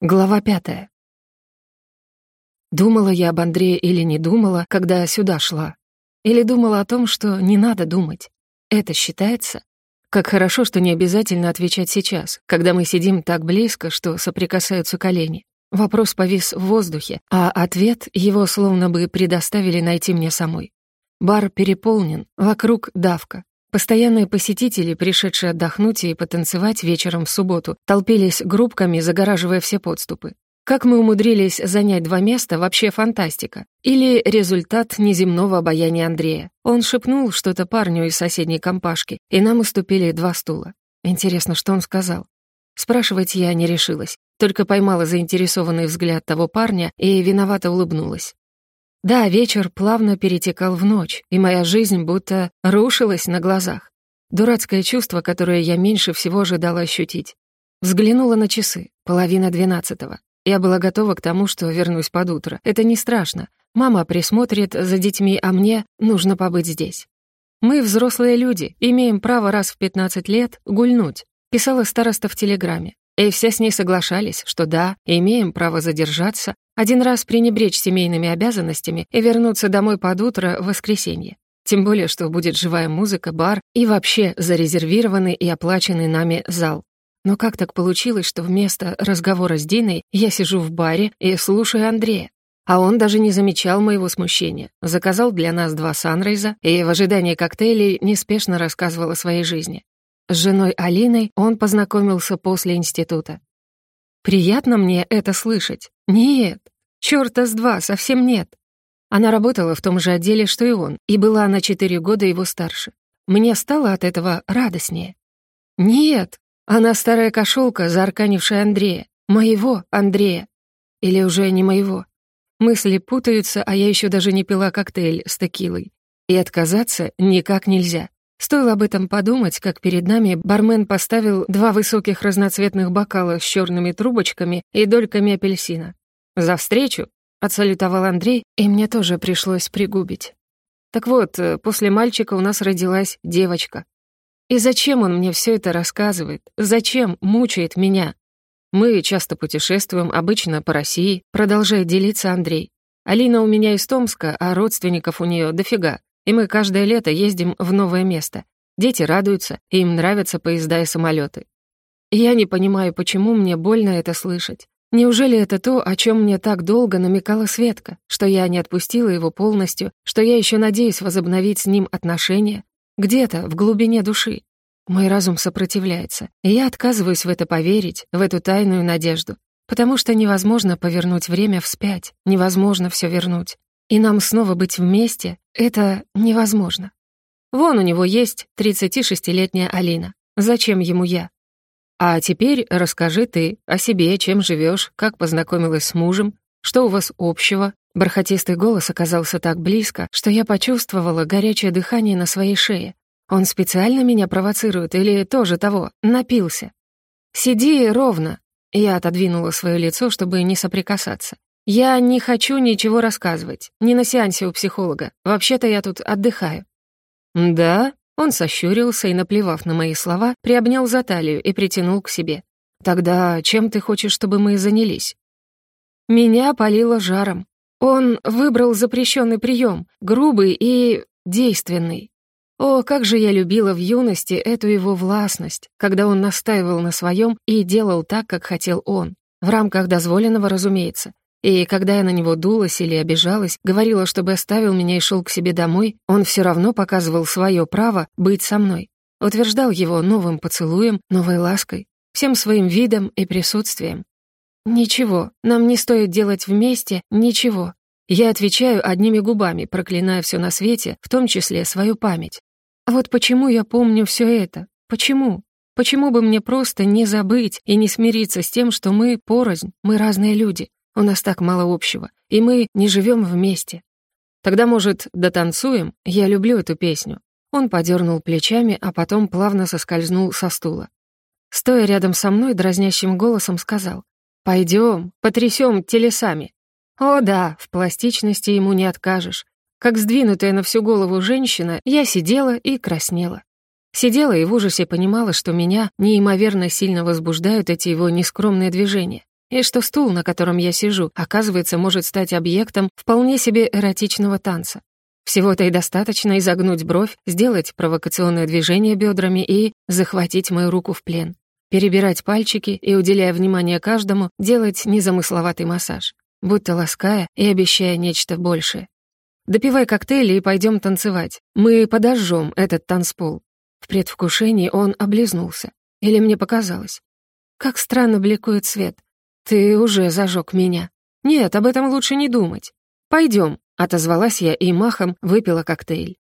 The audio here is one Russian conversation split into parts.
Глава пятая. Думала я об Андрее или не думала, когда сюда шла? Или думала о том, что не надо думать? Это считается? Как хорошо, что не обязательно отвечать сейчас, когда мы сидим так близко, что соприкасаются колени. Вопрос повис в воздухе, а ответ его словно бы предоставили найти мне самой. Бар переполнен, вокруг давка. Постоянные посетители, пришедшие отдохнуть и потанцевать вечером в субботу, толпились группками, загораживая все подступы. Как мы умудрились занять два места, вообще фантастика. Или результат неземного обаяния Андрея. Он шепнул что-то парню из соседней компашки, и нам уступили два стула. Интересно, что он сказал? Спрашивать я не решилась, только поймала заинтересованный взгляд того парня и виновато улыбнулась. Да, вечер плавно перетекал в ночь, и моя жизнь будто рушилась на глазах. Дурацкое чувство, которое я меньше всего ожидала ощутить. Взглянула на часы, половина двенадцатого. Я была готова к тому, что вернусь под утро. Это не страшно. Мама присмотрит за детьми, а мне нужно побыть здесь. Мы, взрослые люди, имеем право раз в 15 лет гульнуть, писала староста в телеграме. И все с ней соглашались, что да, имеем право задержаться, один раз пренебречь семейными обязанностями и вернуться домой под утро в воскресенье. Тем более, что будет живая музыка, бар и вообще зарезервированный и оплаченный нами зал. Но как так получилось, что вместо разговора с Диной я сижу в баре и слушаю Андрея? А он даже не замечал моего смущения. Заказал для нас два санрейза и в ожидании коктейлей неспешно рассказывал о своей жизни. С женой Алиной он познакомился после института. Приятно мне это слышать. Нет, чёрта с два, совсем нет. Она работала в том же отделе, что и он, и была на четыре года его старше. Мне стало от этого радостнее. Нет, она старая кошелка, заарканившая Андрея. Моего Андрея. Или уже не моего. Мысли путаются, а я еще даже не пила коктейль с текилой. И отказаться никак нельзя. Стоило об этом подумать, как перед нами бармен поставил два высоких разноцветных бокала с черными трубочками и дольками апельсина. «За встречу!» — отсалютовал Андрей, и мне тоже пришлось пригубить. Так вот, э, после мальчика у нас родилась девочка. И зачем он мне все это рассказывает? Зачем мучает меня? Мы часто путешествуем, обычно по России, продолжает делиться Андрей. Алина у меня из Томска, а родственников у нее дофига и мы каждое лето ездим в новое место. Дети радуются, и им нравятся поезда и самолеты. Я не понимаю, почему мне больно это слышать. Неужели это то, о чем мне так долго намекала Светка, что я не отпустила его полностью, что я еще надеюсь возобновить с ним отношения? Где-то, в глубине души. Мой разум сопротивляется, и я отказываюсь в это поверить, в эту тайную надежду, потому что невозможно повернуть время вспять, невозможно все вернуть. И нам снова быть вместе — это невозможно. Вон у него есть 36-летняя Алина. Зачем ему я? А теперь расскажи ты о себе, чем живешь, как познакомилась с мужем, что у вас общего. Бархатистый голос оказался так близко, что я почувствовала горячее дыхание на своей шее. Он специально меня провоцирует или тоже того, напился? «Сиди ровно!» Я отодвинула свое лицо, чтобы не соприкасаться. «Я не хочу ничего рассказывать. Не на сеансе у психолога. Вообще-то я тут отдыхаю». «Да?» Он сощурился и, наплевав на мои слова, приобнял за талию и притянул к себе. «Тогда чем ты хочешь, чтобы мы занялись?» Меня палило жаром. Он выбрал запрещенный прием, грубый и действенный. О, как же я любила в юности эту его властность, когда он настаивал на своем и делал так, как хотел он. В рамках дозволенного, разумеется. И когда я на него дулась или обижалась, говорила, чтобы оставил меня и шел к себе домой, он все равно показывал свое право быть со мной. Утверждал его новым поцелуем, новой лаской, всем своим видом и присутствием. «Ничего, нам не стоит делать вместе ничего». Я отвечаю одними губами, проклиная все на свете, в том числе свою память. Вот почему я помню все это? Почему? Почему бы мне просто не забыть и не смириться с тем, что мы порознь, мы разные люди? У нас так мало общего, и мы не живем вместе. Тогда, может, дотанцуем? Я люблю эту песню». Он подернул плечами, а потом плавно соскользнул со стула. Стоя рядом со мной, дразнящим голосом сказал, «Пойдем, потрясем телесами». О да, в пластичности ему не откажешь. Как сдвинутая на всю голову женщина, я сидела и краснела. Сидела и в ужасе понимала, что меня неимоверно сильно возбуждают эти его нескромные движения. И что стул, на котором я сижу, оказывается, может стать объектом вполне себе эротичного танца. Всего-то и достаточно изогнуть бровь, сделать провокационное движение бедрами и захватить мою руку в плен. Перебирать пальчики и, уделяя внимание каждому, делать незамысловатый массаж, будто лаская и обещая нечто большее. Допивай коктейли и пойдем танцевать. Мы подожжем этот танцпол. В предвкушении он облизнулся. Или мне показалось. Как странно бликует свет. Ты уже зажег меня. Нет, об этом лучше не думать. Пойдем, отозвалась я и махом выпила коктейль.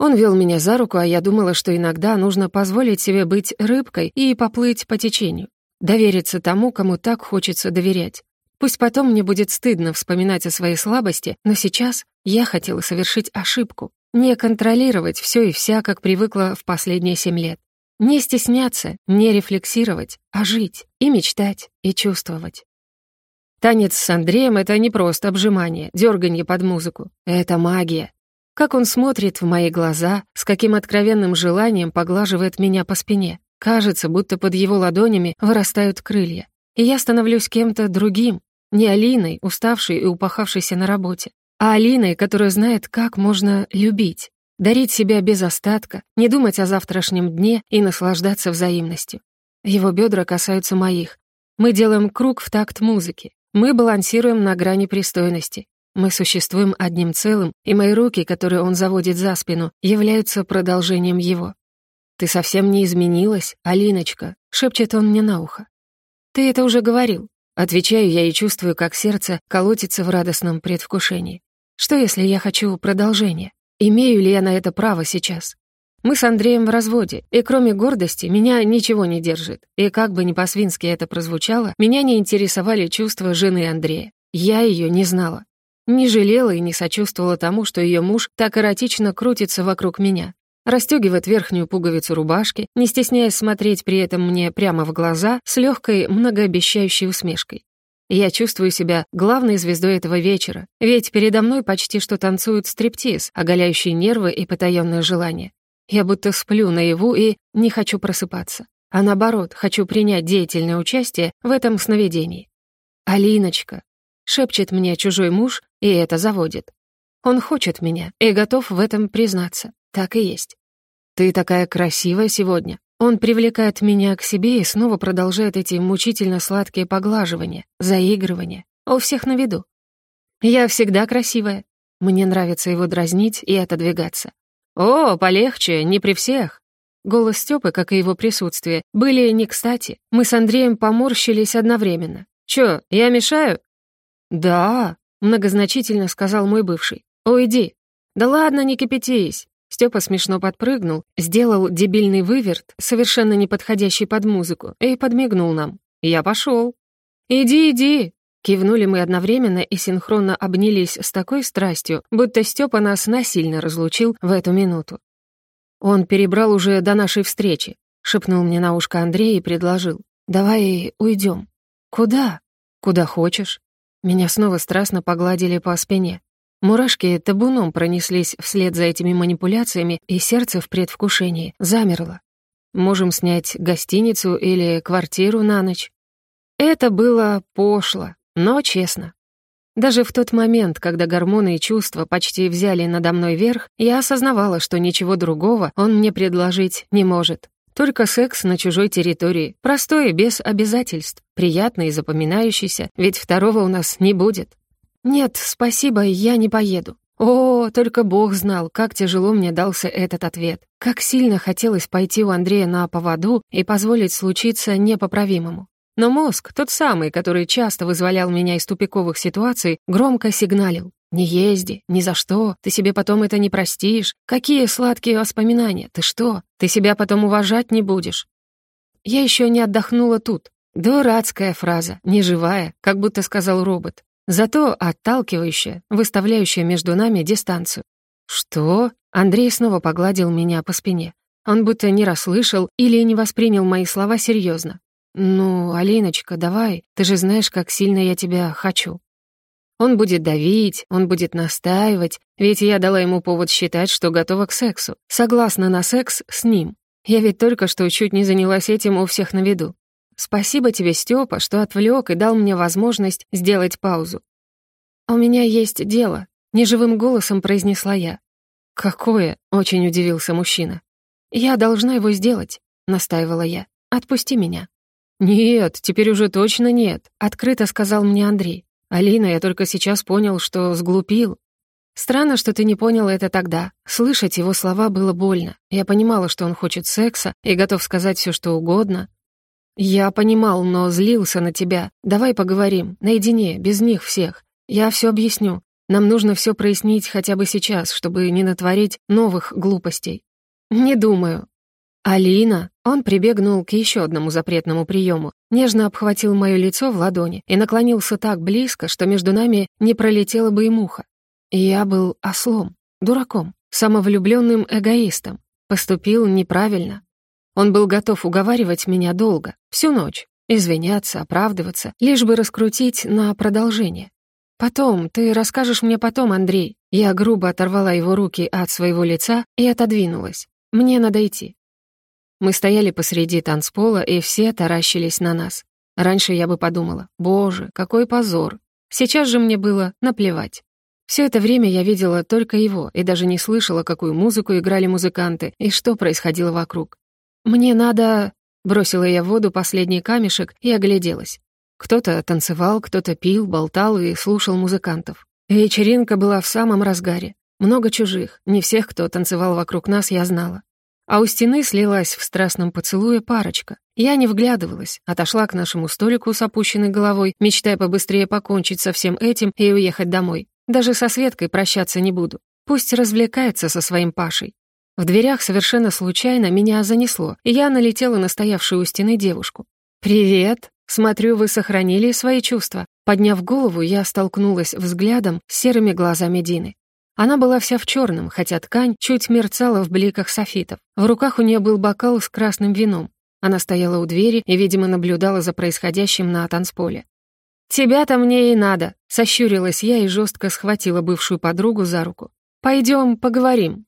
Он вел меня за руку, а я думала, что иногда нужно позволить себе быть рыбкой и поплыть по течению. Довериться тому, кому так хочется доверять. Пусть потом мне будет стыдно вспоминать о своей слабости, но сейчас я хотела совершить ошибку. Не контролировать все и вся, как привыкла в последние семь лет. Не стесняться, не рефлексировать, а жить и мечтать, и чувствовать. Танец с Андреем — это не просто обжимание, дерганье под музыку. Это магия. Как он смотрит в мои глаза, с каким откровенным желанием поглаживает меня по спине. Кажется, будто под его ладонями вырастают крылья. И я становлюсь кем-то другим, не Алиной, уставшей и упахавшейся на работе, а Алиной, которая знает, как можно любить, дарить себя без остатка, не думать о завтрашнем дне и наслаждаться взаимностью. Его бедра касаются моих. Мы делаем круг в такт музыки. Мы балансируем на грани пристойности. Мы существуем одним целым, и мои руки, которые он заводит за спину, являются продолжением его. «Ты совсем не изменилась, Алиночка», — шепчет он мне на ухо. «Ты это уже говорил». Отвечаю я и чувствую, как сердце колотится в радостном предвкушении. Что, если я хочу продолжения? Имею ли я на это право сейчас? Мы с Андреем в разводе, и кроме гордости меня ничего не держит. И как бы ни по-свински это прозвучало, меня не интересовали чувства жены Андрея. Я ее не знала. Не жалела и не сочувствовала тому, что ее муж так эротично крутится вокруг меня расстегивает верхнюю пуговицу рубашки, не стесняясь смотреть при этом мне прямо в глаза с легкой, многообещающей усмешкой. Я чувствую себя главной звездой этого вечера, ведь передо мной почти что танцует стриптиз, оголяющий нервы и потаённое желание. Я будто сплю наяву и не хочу просыпаться, а наоборот, хочу принять деятельное участие в этом сновидении. «Алиночка», — шепчет мне чужой муж, и это заводит. Он хочет меня и готов в этом признаться. Так и есть. Ты такая красивая сегодня. Он привлекает меня к себе и снова продолжает эти мучительно сладкие поглаживания, заигрывания. У всех на виду. Я всегда красивая. Мне нравится его дразнить и отодвигаться. «О, полегче, не при всех!» Голос Стёпы, как и его присутствие, были не кстати. Мы с Андреем поморщились одновременно. «Чё, я мешаю?» «Да», — многозначительно сказал мой бывший. «Уйди». «Да ладно, не кипятись. Степа смешно подпрыгнул, сделал дебильный выверт, совершенно не подходящий под музыку, и подмигнул нам. «Я пошел. «Иди, иди!» Кивнули мы одновременно и синхронно обнялись с такой страстью, будто Степа нас насильно разлучил в эту минуту. «Он перебрал уже до нашей встречи», — шепнул мне на ушко Андрей и предложил. «Давай уйдем». «Куда?» «Куда хочешь». Меня снова страстно погладили по спине. Мурашки табуном пронеслись вслед за этими манипуляциями, и сердце в предвкушении замерло. Можем снять гостиницу или квартиру на ночь. Это было пошло, но честно. Даже в тот момент, когда гормоны и чувства почти взяли надо мной верх, я осознавала, что ничего другого он мне предложить не может. Только секс на чужой территории, простой и без обязательств, приятный и запоминающийся, ведь второго у нас не будет. «Нет, спасибо, я не поеду». О, только Бог знал, как тяжело мне дался этот ответ. Как сильно хотелось пойти у Андрея на поводу и позволить случиться непоправимому. Но мозг, тот самый, который часто вызволял меня из тупиковых ситуаций, громко сигналил. «Не езди, ни за что, ты себе потом это не простишь. Какие сладкие воспоминания, ты что? Ты себя потом уважать не будешь». Я еще не отдохнула тут. Дурацкая фраза, неживая, как будто сказал робот. Зато отталкивающая, выставляющая между нами дистанцию. «Что?» Андрей снова погладил меня по спине. Он будто не расслышал или не воспринял мои слова серьезно. «Ну, Алиночка, давай, ты же знаешь, как сильно я тебя хочу». Он будет давить, он будет настаивать, ведь я дала ему повод считать, что готова к сексу, согласна на секс с ним. Я ведь только что чуть не занялась этим у всех на виду. Спасибо тебе, Степа, что отвлек и дал мне возможность сделать паузу. «У меня есть дело», — неживым голосом произнесла я. «Какое?» — очень удивился мужчина. «Я должна его сделать», — настаивала я. «Отпусти меня». «Нет, теперь уже точно нет», — открыто сказал мне Андрей. «Алина, я только сейчас понял, что сглупил. Странно, что ты не поняла это тогда. Слышать его слова было больно. Я понимала, что он хочет секса и готов сказать все, что угодно. Я понимал, но злился на тебя. Давай поговорим, наедине, без них всех. Я все объясню. Нам нужно все прояснить хотя бы сейчас, чтобы не натворить новых глупостей. Не думаю. Алина, он прибегнул к еще одному запретному приему, нежно обхватил мое лицо в ладони и наклонился так близко, что между нами не пролетела бы и муха. Я был ослом, дураком, самовлюбленным эгоистом. Поступил неправильно. Он был готов уговаривать меня долго, всю ночь, извиняться, оправдываться, лишь бы раскрутить на продолжение. «Потом, ты расскажешь мне потом, Андрей». Я грубо оторвала его руки от своего лица и отодвинулась. «Мне надо идти». Мы стояли посреди танцпола, и все таращились на нас. Раньше я бы подумала, «Боже, какой позор!» Сейчас же мне было наплевать. Все это время я видела только его и даже не слышала, какую музыку играли музыканты и что происходило вокруг. «Мне надо...» — бросила я в воду последний камешек и огляделась. Кто-то танцевал, кто-то пил, болтал и слушал музыкантов. Вечеринка была в самом разгаре. Много чужих, не всех, кто танцевал вокруг нас, я знала. А у стены слилась в страстном поцелуе парочка. Я не вглядывалась, отошла к нашему столику с опущенной головой, мечтая побыстрее покончить со всем этим и уехать домой. Даже со Светкой прощаться не буду. Пусть развлекается со своим Пашей. В дверях совершенно случайно меня занесло, и я налетела на стоявшую у стены девушку. «Привет! Смотрю, вы сохранили свои чувства». Подняв голову, я столкнулась взглядом с серыми глазами Дины. Она была вся в черном, хотя ткань чуть мерцала в бликах софитов. В руках у нее был бокал с красным вином. Она стояла у двери и, видимо, наблюдала за происходящим на танцполе. «Тебя-то мне и надо», — сощурилась я и жестко схватила бывшую подругу за руку. «Пойдем поговорим».